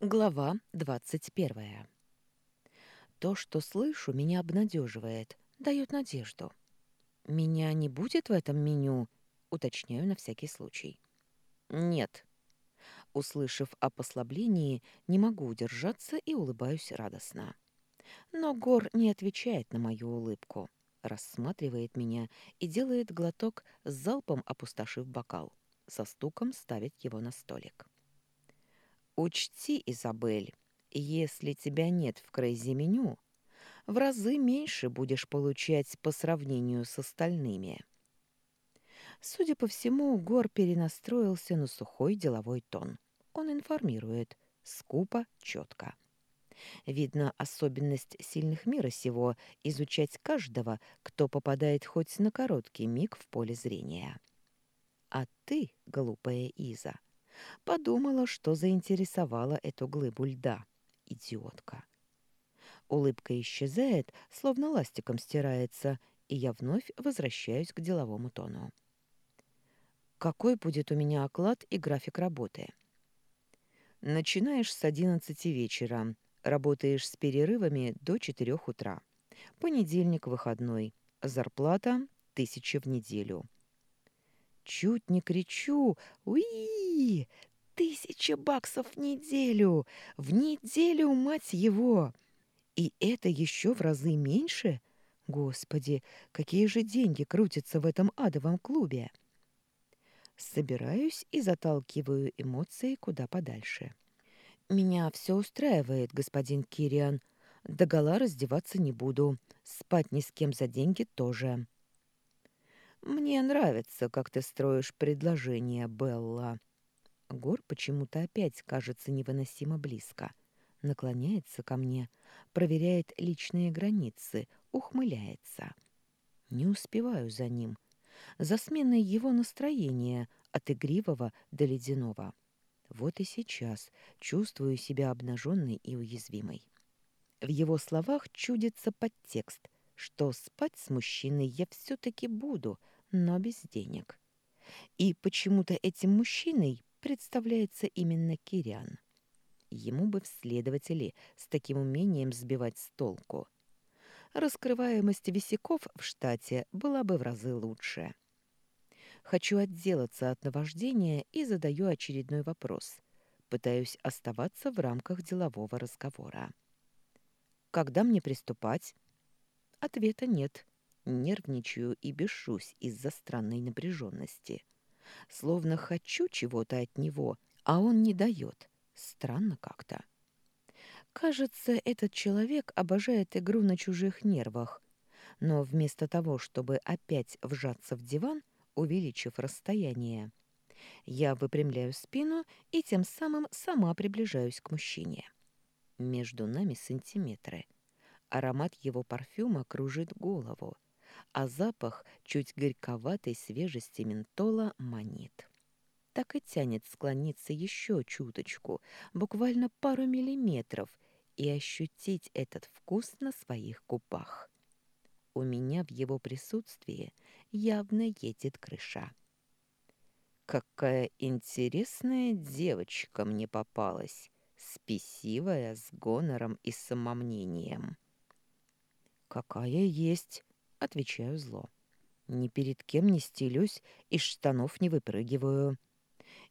Глава двадцать первая. То, что слышу, меня обнадеживает, дает надежду. Меня не будет в этом меню, уточняю на всякий случай. Нет. Услышав о послаблении, не могу удержаться и улыбаюсь радостно. Но Гор не отвечает на мою улыбку, рассматривает меня и делает глоток залпом, опустошив бокал. Со стуком ставит его на столик. Учти, Изабель, если тебя нет в крейзи-меню, в разы меньше будешь получать по сравнению с остальными. Судя по всему, Гор перенастроился на сухой деловой тон. Он информирует, скупо, четко. Видно, особенность сильных мира сего — изучать каждого, кто попадает хоть на короткий миг в поле зрения. А ты, глупая Иза, — Подумала, что заинтересовала эту глыбу льда. Идиотка. Улыбка исчезает, словно ластиком стирается, и я вновь возвращаюсь к деловому тону. Какой будет у меня оклад и график работы? Начинаешь с одиннадцати вечера, работаешь с перерывами до четырех утра. Понедельник выходной. Зарплата тысяча в неделю. Чуть не кричу «Уи! Тысяча баксов в неделю! В неделю, мать его!» И это еще в разы меньше? Господи, какие же деньги крутятся в этом адовом клубе! Собираюсь и заталкиваю эмоции куда подальше. Меня все устраивает, господин Кириан. Догола раздеваться не буду. Спать ни с кем за деньги тоже. «Мне нравится, как ты строишь предложение, Белла». Гор почему-то опять кажется невыносимо близко. Наклоняется ко мне, проверяет личные границы, ухмыляется. Не успеваю за ним. За сменой его настроения от игривого до ледяного. Вот и сейчас чувствую себя обнаженной и уязвимой. В его словах чудится подтекст, что спать с мужчиной я все-таки буду, но без денег. И почему-то этим мужчиной представляется именно Кириан. Ему бы в следователи с таким умением сбивать с толку. Раскрываемость висяков в штате была бы в разы лучше. Хочу отделаться от наваждения и задаю очередной вопрос. Пытаюсь оставаться в рамках делового разговора. «Когда мне приступать?» Ответа нет. Нервничаю и бешусь из-за странной напряженности. Словно хочу чего-то от него, а он не дает. Странно как-то. Кажется, этот человек обожает игру на чужих нервах. Но вместо того, чтобы опять вжаться в диван, увеличив расстояние, я выпрямляю спину и тем самым сама приближаюсь к мужчине. Между нами сантиметры. Аромат его парфюма кружит голову а запах чуть горьковатой свежести ментола манит. Так и тянет склониться еще чуточку, буквально пару миллиметров, и ощутить этот вкус на своих губах. У меня в его присутствии явно едет крыша. Какая интересная девочка мне попалась, спесивая, с гонором и самомнением. Какая есть, Отвечаю зло. Ни перед кем не стелюсь, из штанов не выпрыгиваю.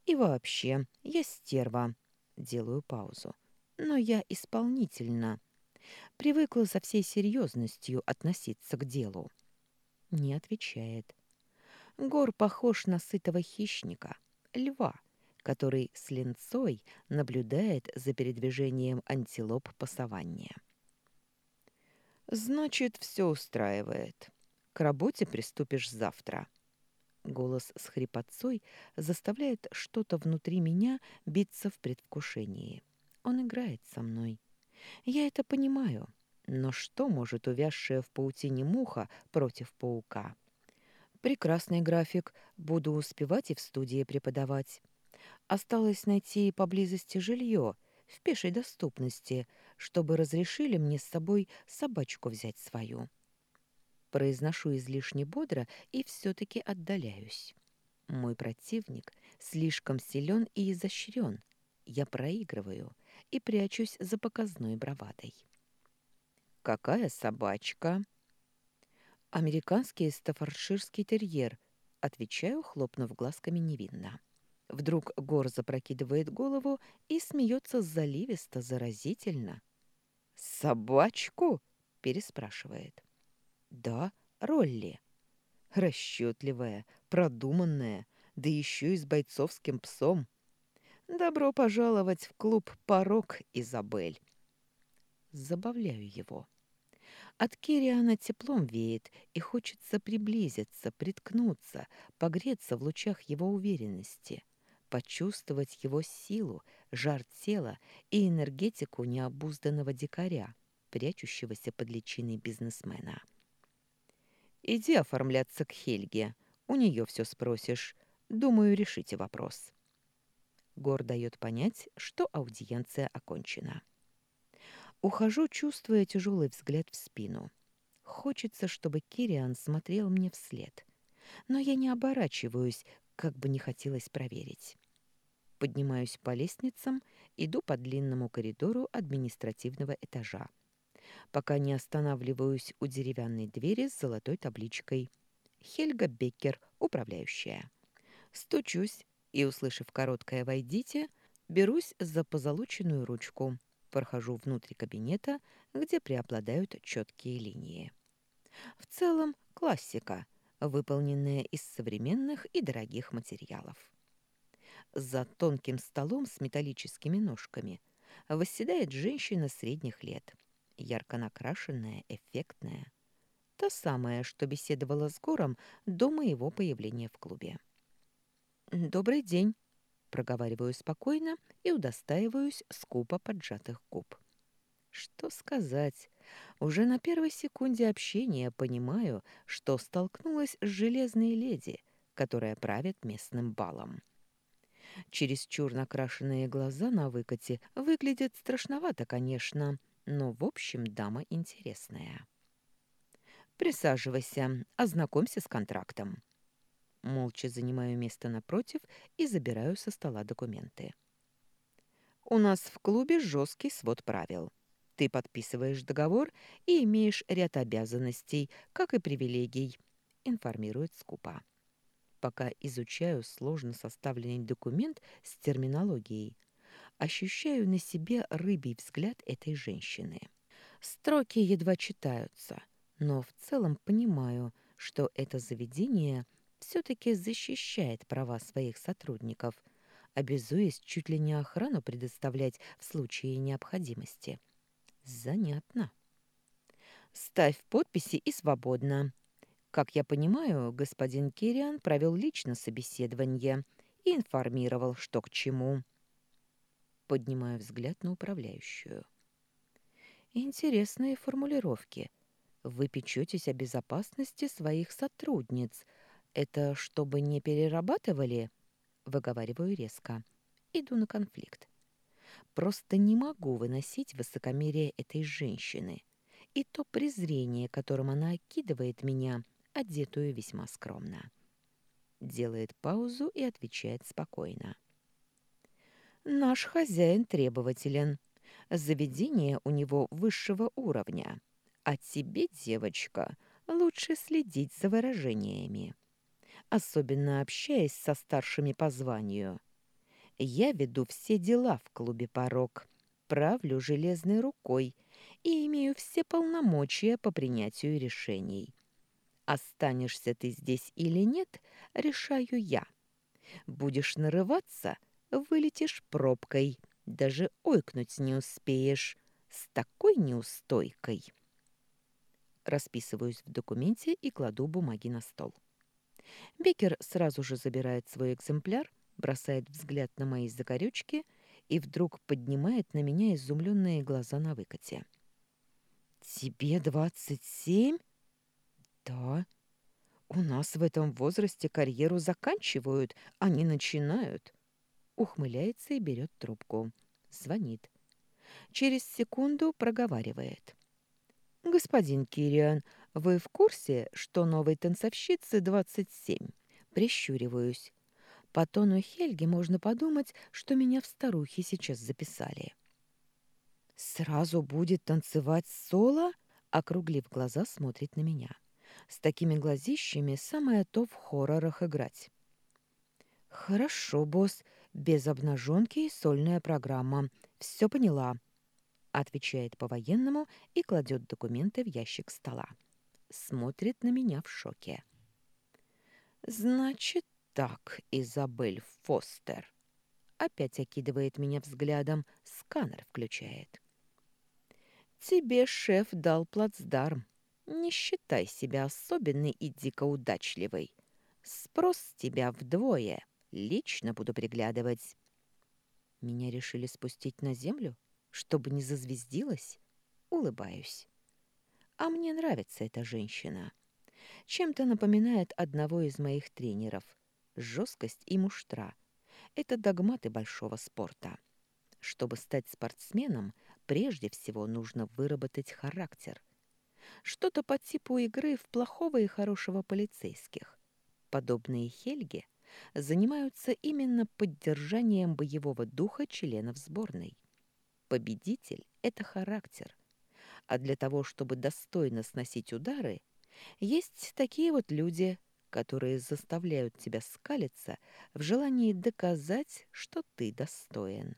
И вообще, я стерва. Делаю паузу. Но я исполнительна. Привыкла со всей серьезностью относиться к делу. Не отвечает. Гор похож на сытого хищника, льва, который с ленцой наблюдает за передвижением антилоп по саванне. Значит, все устраивает. К работе приступишь завтра. Голос с хрипотцой заставляет что-то внутри меня биться в предвкушении. Он играет со мной. Я это понимаю. Но что может увязшая в паутине муха против паука? Прекрасный график. Буду успевать и в студии преподавать. Осталось найти поблизости жилье — в пешей доступности, чтобы разрешили мне с собой собачку взять свою. Произношу излишне бодро и все-таки отдаляюсь. Мой противник слишком силен и изощрен. Я проигрываю и прячусь за показной бравадой. «Какая собачка?» «Американский стаффордширский терьер», — отвечаю, хлопнув глазками невинно. Вдруг Гор запрокидывает голову и смеется заливисто, заразительно. «Собачку?» — переспрашивает. «Да, Ролли. Расчетливая, продуманная, да еще и с бойцовским псом. Добро пожаловать в клуб «Порог», Изабель. Забавляю его. От Кириана теплом веет, и хочется приблизиться, приткнуться, погреться в лучах его уверенности, почувствовать его силу, жар тела и энергетику необузданного дикаря, прячущегося под личиной бизнесмена. «Иди оформляться к Хельге, у нее все спросишь. Думаю, решите вопрос». Гор дает понять, что аудиенция окончена. Ухожу, чувствуя тяжелый взгляд в спину. Хочется, чтобы Кириан смотрел мне вслед. Но я не оборачиваюсь, как бы не хотелось проверить. Поднимаюсь по лестницам, иду по длинному коридору административного этажа, пока не останавливаюсь у деревянной двери с золотой табличкой «Хельга Беккер, управляющая». Стучусь, и, услышав короткое «войдите», берусь за позолоченную ручку, прохожу внутрь кабинета, где преобладают четкие линии. В целом классика, выполненная из современных и дорогих материалов. За тонким столом с металлическими ножками восседает женщина средних лет, ярко накрашенная, эффектная. Та самая, что беседовала с Гором до моего появления в клубе. «Добрый день», — проговариваю спокойно и удостаиваюсь скупо поджатых губ. Что сказать? Уже на первой секунде общения понимаю, что столкнулась с железной леди, которая правит местным балом. Чересчур накрашенные глаза на выкате выглядят страшновато, конечно, но, в общем, дама интересная. «Присаживайся, ознакомься с контрактом», Молча занимаю место напротив и забираю со стола документы. У нас в клубе жесткий свод правил. Ты подписываешь договор и имеешь ряд обязанностей, как и привилегий, информирует скупа. Пока изучаю сложно составленный документ с терминологией, ощущаю на себе рыбий взгляд этой женщины. Строки едва читаются, но в целом понимаю, что это заведение – все-таки защищает права своих сотрудников, обязуясь чуть ли не охрану предоставлять в случае необходимости. Занятно. Ставь подписи и свободно. Как я понимаю, господин Кириан провел лично собеседование и информировал, что к чему. Поднимаю взгляд на управляющую. Интересные формулировки. Вы печетесь о безопасности своих сотрудниц – это чтобы не перерабатывали? Выговариваю резко. Иду на конфликт. Просто не могу выносить высокомерие этой женщины и то презрение, которым она окидывает меня, одетую весьма скромно. Делает паузу и отвечает спокойно. Наш хозяин требователен. Заведение у него высшего уровня. А тебе, девочка, лучше следить за выражениями особенно общаясь со старшими по званию. Я веду все дела в клубе «Порог», правлю железной рукой и имею все полномочия по принятию решений. Останешься ты здесь или нет, решаю я. Будешь нарываться, вылетишь пробкой, даже ойкнуть не успеешь, с такой неустойкой. Расписываюсь в документе и кладу бумаги на стол. Бекер сразу же забирает свой экземпляр, бросает взгляд на мои закорючки и вдруг поднимает на меня изумленные глаза на выкате. «Тебе двадцать семь?» «Да. У нас в этом возрасте карьеру заканчивают, а не начинают». Ухмыляется и берет трубку. Звонит. Через секунду проговаривает. «Господин Кириан, вы в курсе, что новой танцовщице 27? Прищуриваюсь. По тону Хельги можно подумать, что меня в старухе сейчас записали. «Сразу будет танцевать соло?» Округлив глаза, смотрит на меня. С такими глазищами самое то в хоррорах играть. «Хорошо, босс. Без обнаженки и сольная программа. Все поняла», — отвечает по-военному и кладет документы в ящик стола. Смотрит на меня в шоке. «Значит так, Изабель Фостер». Опять окидывает меня взглядом, сканер включает. «Тебе шеф дал плацдарм. Не считай себя особенной и дико удачливой. Спрос с тебя вдвое. Лично буду приглядывать». Меня решили спустить на землю, чтобы не зазвездилась? Улыбаюсь. А мне нравится эта женщина. Чем-то напоминает одного из моих тренеров. Жесткость и муштра — это догматы большого спорта. Чтобы стать спортсменом, прежде всего нужно выработать характер. Что-то по типу игры в плохого и хорошего полицейских. Подобные Хельге занимаются именно поддержанием боевого духа членов сборной. Победитель — это характер. А для того, чтобы достойно сносить удары — есть такие вот люди, которые заставляют тебя скалиться в желании доказать, что ты достоин.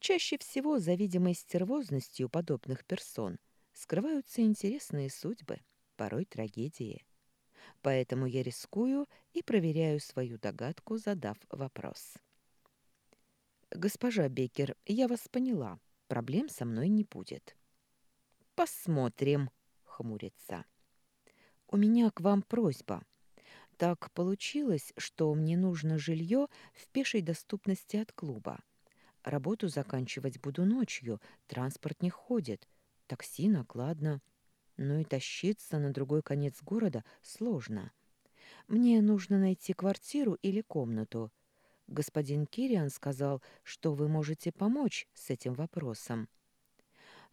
Чаще всего за видимой стервозностью подобных персон скрываются интересные судьбы, порой трагедии. Поэтому я рискую и проверяю свою догадку, задав вопрос. «Госпожа Бекер, я вас поняла. Проблем со мной не будет». «Посмотрим», — хмурится. У меня к вам просьба. Так получилось, что мне нужно жилье в пешей доступности от клуба. Работу заканчивать буду ночью, транспорт не ходит, такси накладно. Но и тащиться на другой конец города сложно. Мне нужно найти квартиру или комнату. Господин Кириан сказал, что вы можете помочь с этим вопросом.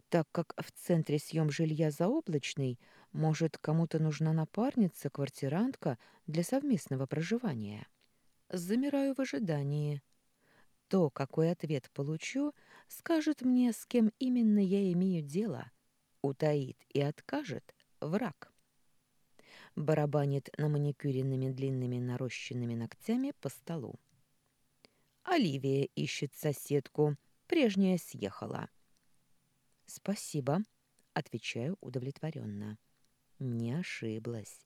Так как в центре съем жилья заоблачный, может, кому-то нужна напарница, квартирантка для совместного проживания? Замираю в ожидании. То, какой ответ получу, скажет мне, с кем именно я имею дело. Утаит и откажет враг. Барабанит на маникюренными длинными нарощенными ногтями по столу. Оливия ищет соседку. Прежняя съехала. «Спасибо», — отвечаю удовлетворенно. Не ошиблась.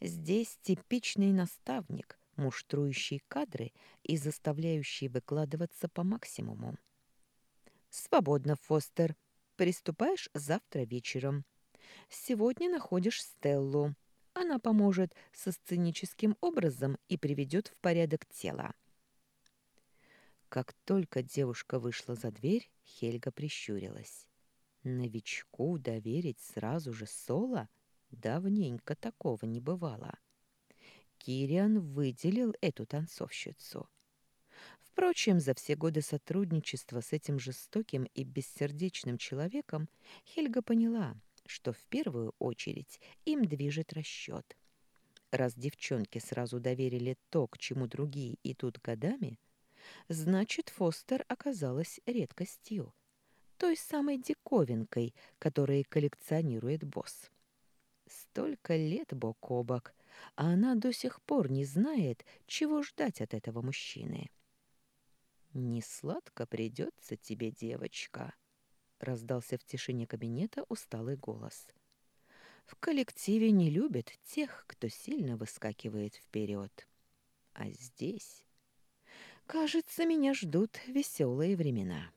Здесь типичный наставник, муштрующий кадры и заставляющий выкладываться по максимуму. «Свободно, Фостер. Приступаешь завтра вечером. Сегодня находишь Стеллу. Она поможет со сценическим образом и приведет в порядок тело». Как только девушка вышла за дверь, Хельга прищурилась. Новичку доверить сразу же соло? Давненько такого не бывало. Кириан выделил эту танцовщицу. Впрочем, за все годы сотрудничества с этим жестоким и бессердечным человеком Хельга поняла, что в первую очередь им движет расчет. Раз девчонки сразу доверили то, к чему другие идут годами, значит, Фостер оказалась редкостью, той самой диковинкой, которую коллекционирует босс. Столько лет бок о бок, а она до сих пор не знает, чего ждать от этого мужчины. «Не сладко придется тебе, девочка», — раздался в тишине кабинета усталый голос. «В коллективе не любят тех, кто сильно выскакивает вперед. А здесь...» Кажется, меня ждут веселые времена.